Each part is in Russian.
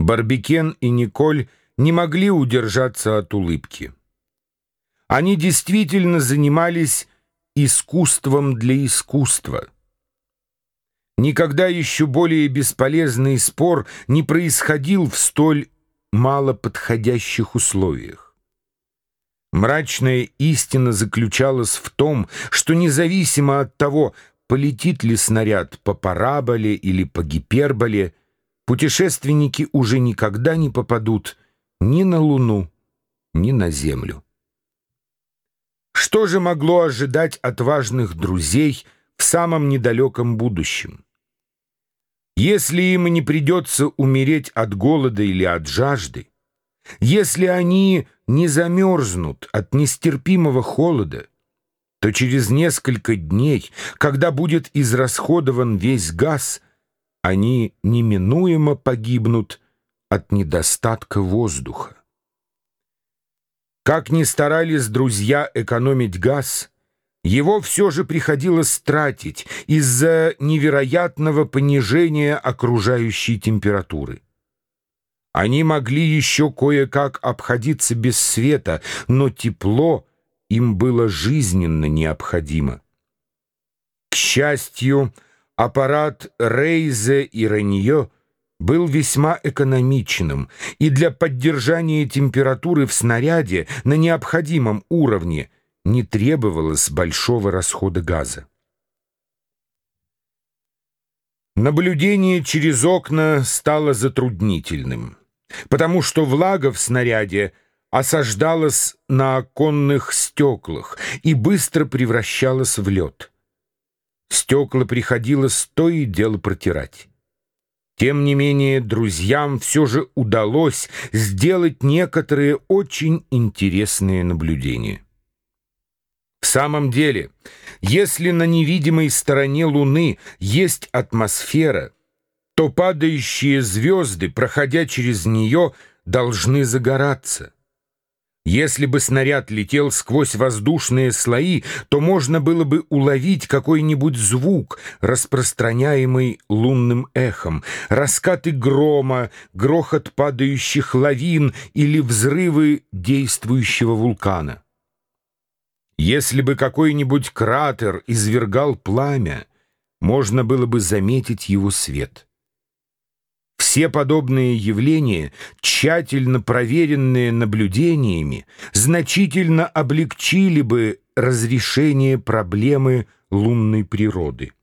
Барбикен и Николь не могли удержаться от улыбки. Они действительно занимались искусством для искусства. Никогда еще более бесполезный спор не происходил в столь малоподходящих условиях. Мрачная истина заключалась в том, что независимо от того, полетит ли снаряд по параболе или по гиперболе, путешественники уже никогда не попадут ни на Луну, ни на Землю. Что же могло ожидать отважных друзей в самом недалеком будущем? Если им не придется умереть от голода или от жажды, если они не замерзнут от нестерпимого холода, то через несколько дней, когда будет израсходован весь газ, они неминуемо погибнут от недостатка воздуха. Как ни старались друзья экономить газ, его все же приходилось тратить из-за невероятного понижения окружающей температуры. Они могли еще кое-как обходиться без света, но тепло им было жизненно необходимо. К счастью, аппарат Рейзе и Ренье был весьма экономичным, и для поддержания температуры в снаряде на необходимом уровне не требовалось большого расхода газа. Наблюдение через окна стало затруднительным, потому что влага в снаряде осаждалась на оконных стеклах и быстро превращалась в лед. Стекла приходилось то и дело протирать. Тем не менее, друзьям все же удалось сделать некоторые очень интересные наблюдения. В самом деле, если на невидимой стороне Луны есть атмосфера, то падающие звезды, проходя через нее, должны загораться. Если бы снаряд летел сквозь воздушные слои, то можно было бы уловить какой-нибудь звук, распространяемый лунным эхом, раскаты грома, грохот падающих лавин или взрывы действующего вулкана. Если бы какой-нибудь кратер извергал пламя, можно было бы заметить его свет. Все подобные явления, тщательно проверенные наблюдениями, значительно облегчили бы разрешение проблемы лунной природы.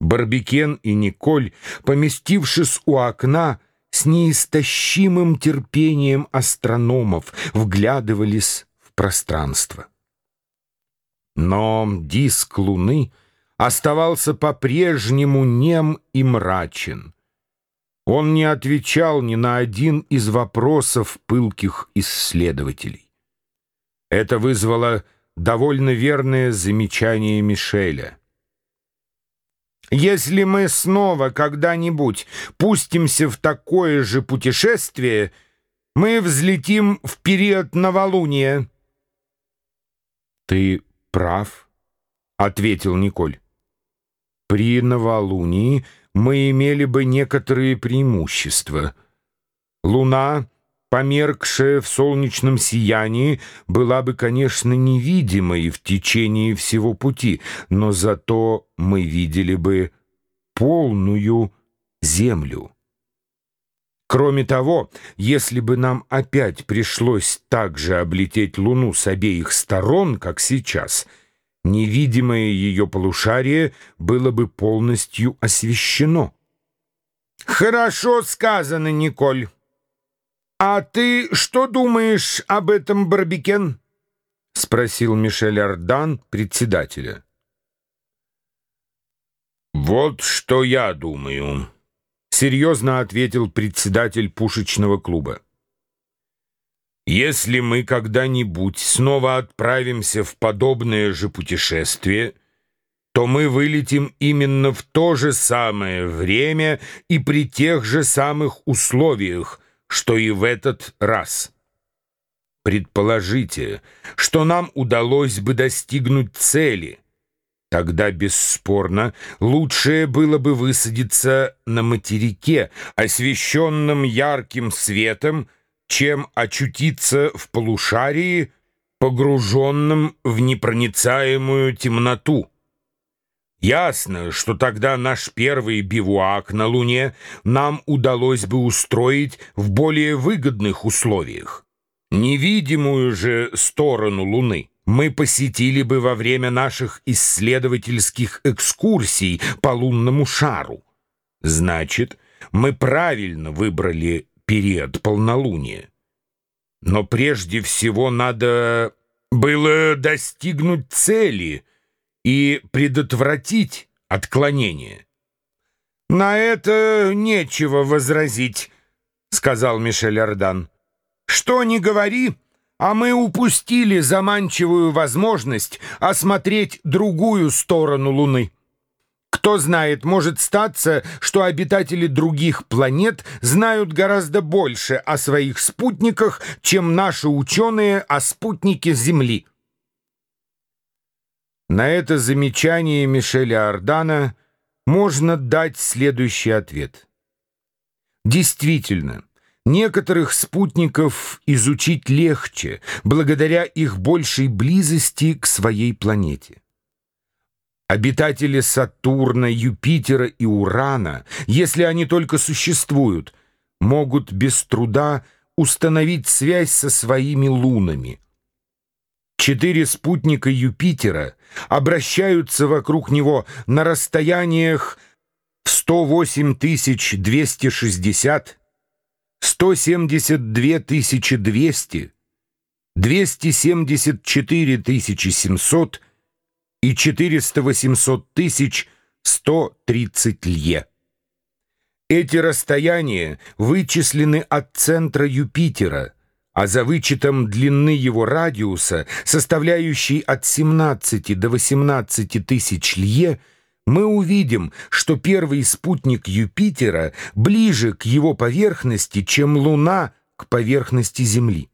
Барбикен и Николь, поместившись у окна, с неистощимым терпением астрономов вглядывались в пространство. Но диск Луны оставался по-прежнему нем и мрачен — он не отвечал ни на один из вопросов пылких исследователей. Это вызвало довольно верное замечание Мишеля. «Если мы снова когда-нибудь пустимся в такое же путешествие, мы взлетим в период новолуния». «Ты прав», — ответил Николь. «При новолунии мы имели бы некоторые преимущества. Луна, померкшая в солнечном сиянии, была бы, конечно, невидимой в течение всего пути, но зато мы видели бы полную Землю. Кроме того, если бы нам опять пришлось так же облететь Луну с обеих сторон, как сейчас — невидимое ее полушарие было бы полностью освещено. «Хорошо сказано, Николь. А ты что думаешь об этом, Барбикен?» — спросил Мишель Ардан, председателя. «Вот что я думаю», — серьезно ответил председатель пушечного клуба. Если мы когда-нибудь снова отправимся в подобное же путешествие, то мы вылетим именно в то же самое время и при тех же самых условиях, что и в этот раз. Предположите, что нам удалось бы достигнуть цели, Тогда, бесспорно, лучшее было бы высадиться на материке, освещенном ярким светом, чем очутиться в полушарии, погруженном в непроницаемую темноту. Ясно, что тогда наш первый бивуак на Луне нам удалось бы устроить в более выгодных условиях. Невидимую же сторону Луны мы посетили бы во время наших исследовательских экскурсий по лунному шару. Значит, мы правильно выбрали период полнолуния. Но прежде всего надо было достигнуть цели и предотвратить отклонение. «На это нечего возразить», — сказал Мишель Ардан. «Что ни говори, а мы упустили заманчивую возможность осмотреть другую сторону Луны». Кто знает, может статься, что обитатели других планет знают гораздо больше о своих спутниках, чем наши ученые о спутнике Земли. На это замечание Мишеля Ардана можно дать следующий ответ. Действительно, некоторых спутников изучить легче, благодаря их большей близости к своей планете. Обитатели Сатурна, Юпитера и Урана, если они только существуют, могут без труда установить связь со своими лунами. Четыре спутника Юпитера обращаются вокруг него на расстояниях в 108 260, 172 200, 274 700 и 400-800 тысяч 130 лье. Эти расстояния вычислены от центра Юпитера, а за вычетом длины его радиуса, составляющей от 17 до 18 тысяч лье, мы увидим, что первый спутник Юпитера ближе к его поверхности, чем Луна к поверхности Земли.